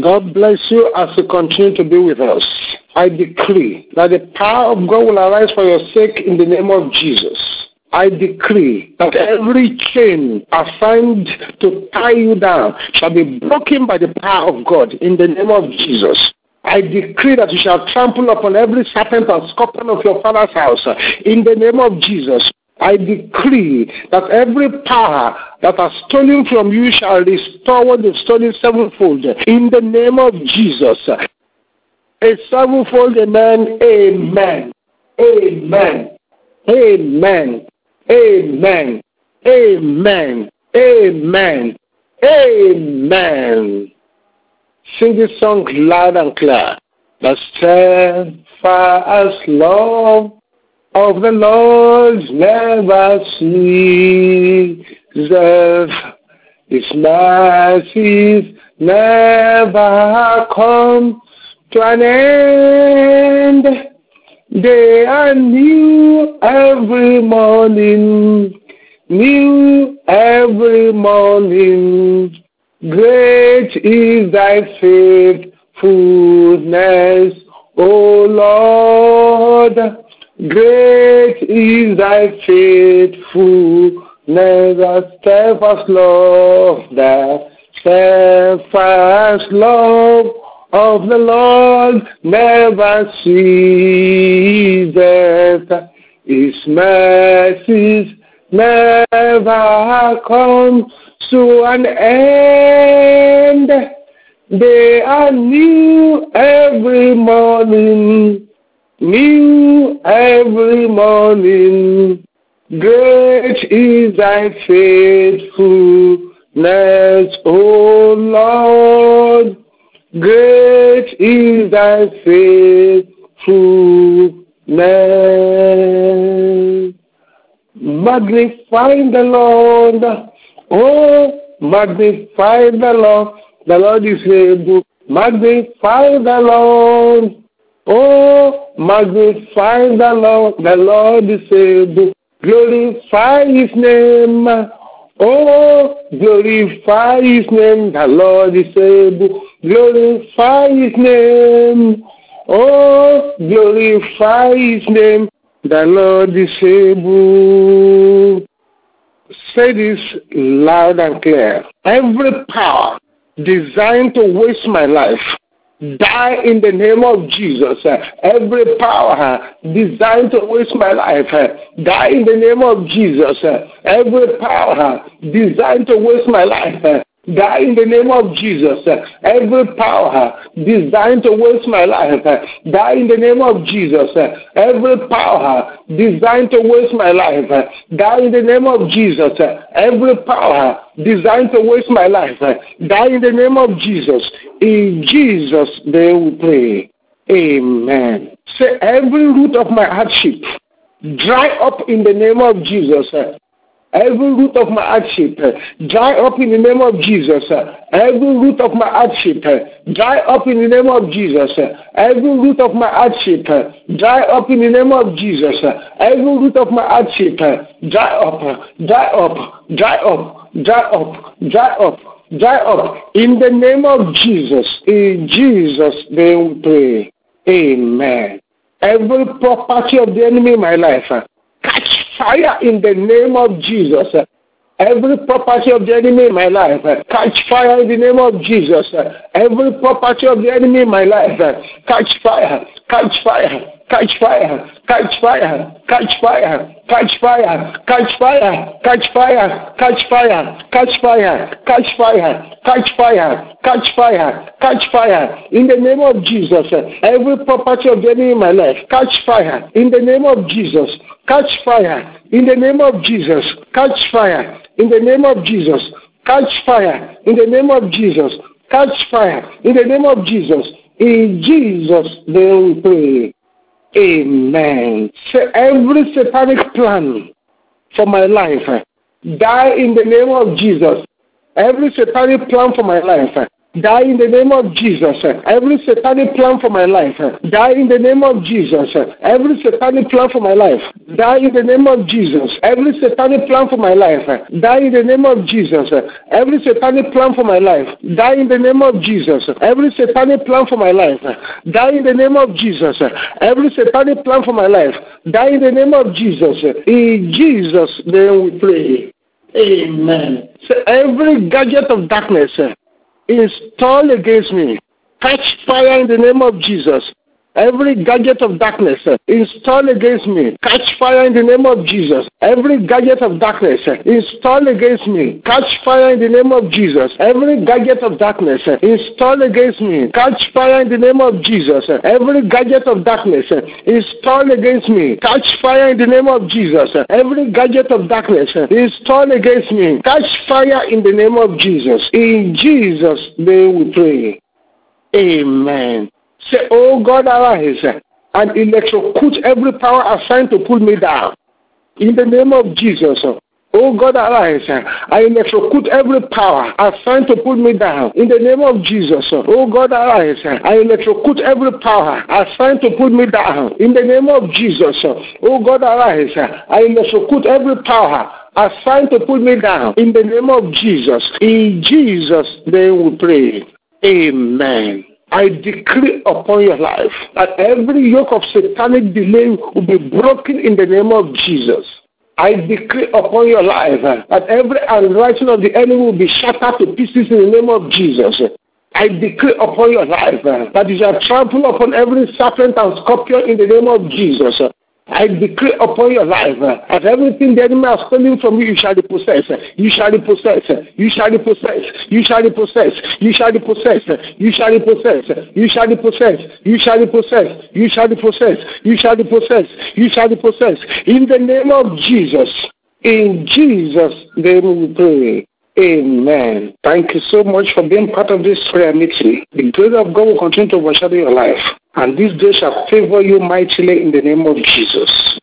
God bless you as you continue to be with us. I decree that the power of God will arise for your sake in the name of Jesus. I decree that every chain assigned to tie you down shall be broken by the power of God in the name of Jesus. I decree that you shall trample upon every serpent and scorpion of your father's house in the name of Jesus. I decree that every power that has stolen from you shall restore they've stolen sevenfold in the name of Jesus. A sevenfold amen, amen, amen, amen, amen, amen, amen, amen. Sing this song loud and clear. The steadfast love of the Lord never ceases. His mercies never come to an end. They are new every morning, new every morning. Great is thy faithfulness, O Lord. Great is thy faithfulness, the steadfast love, the steadfast love of the Lord never ceases. His mercies never come to an end. They are new every morning, new every morning. Great is thy faithfulness, O Lord. Great is thy faithfulness. Magnify the Lord. Oh, magnify the Lord. The Lord is able. Magnify the Lord. Oh, magnify the Lord. The Lord is able. Glorify his name. Oh, glorify his name. The Lord is able. Glorify his name. Oh, glorify his name. The Lord is able. Say this loud and clear. Every power designed to waste my life, Mm. die in the name of Jesus. Eh. Every power eh, designed to waste my life, eh. die in the name of Jesus. Every power designed to waste my life, Die in the name of Jesus. Every power designed to waste my life, die in the name of Jesus. Every power designed to waste my life, die in the name of Jesus. Every power designed to waste my life, die in the name of Jesus. In Jesus' name we pray. Amen. Say every root of my hardship dry up in the name of Jesus. Every root of my hardship, eh, dry up in the name of Jesus. Eh. Every root of my hardship, eh, dry up in the name of Jesus. Every root of my hardship, dry up in the name of Jesus. Every root of my hardship, dry up, dry up, dry up, dry up, dry up, dry up. In the name of Jesus, in Jesus' name pray. Amen. Every property of the enemy in my life, fire in the name of Jesus. Every property of the enemy in my life, catch fire in the name of Jesus. Every property of the enemy in my life, catch fire, catch fire, catch fire, catch fire, catch fire, catch fire, catch fire, catch fire, catch fire, catch fire, catch fire, catch fire, catch fire, catch fire. In the name of Jesus, every property of the enemy in my life, catch fire. In the name of Jesus, catch fire. In the name of Jesus, catch fire. In the name of Jesus, catch fire. In the name of Jesus, catch fire. In the name of Jesus, in Jesus' name we pray. Amen. Every satanic plan for my life eh, die in the name of Jesus. Every satanic plan for my life eh, Die in the name of Jesus. Every satanic plan for my life. Die in the name of Jesus. Every satanic plan for my life. Die in the name of Jesus. Every satanic plan for my life. Die in the name of Jesus. Every satanic plan for my life. Die in the name of Jesus. Every satanic plan for my life. Die in the name of Jesus. Every satanic plan for my life. Die in the name of Jesus. In Jesus' name we pray. Amen. So every gadget of darkness installed against me, catch fire in the name of Jesus. Every gadget of darkness uh, installed against me, catch fire in the name of Jesus. Every gadget of darkness uh, installed against me, catch fire in the name of Jesus. Every gadget of darkness uh, installed against me, catch fire in the name of Jesus. Every gadget of darkness installed against me, catch fire in the name of Jesus. Every gadget of darkness installed against me, catch fire in the name of Jesus. In Jesus' name we pray. Amen. Say, Oh God, arise and electrocute every power assigned to pull me down. In the name of Jesus. Oh God, arise. I electrocute every power assigned to pull me down. In the name of Jesus. Oh God, arise. I electrocute every power assigned to pull me down. In the name of Jesus. Oh God, arise. I electrocute every power assigned to pull me down. In the name of Jesus. In Jesus' name we pray. Amen. I decree upon your life that every yoke of satanic delay will be broken in the name of Jesus. I decree upon your life that every unrighteousness of the enemy will be shattered to pieces in the name of Jesus. I decree upon your life that you shall trample upon every serpent and scorpion in the name of Jesus. I decree upon your life that everything the enemy has stolen from you, you shall repossess. You shall repossess. You shall repossess. You shall repossess. You shall repossess. You shall repossess. You shall repossess. You shall repossess. You shall repossess. You shall repossess. You shall repossess. In the name of Jesus. In Jesus' name we pray. Amen. Thank you so much for being part of this prayer meeting. The grace of God will continue to overshadow your life. And this day shall favor you mightily in the name of Jesus.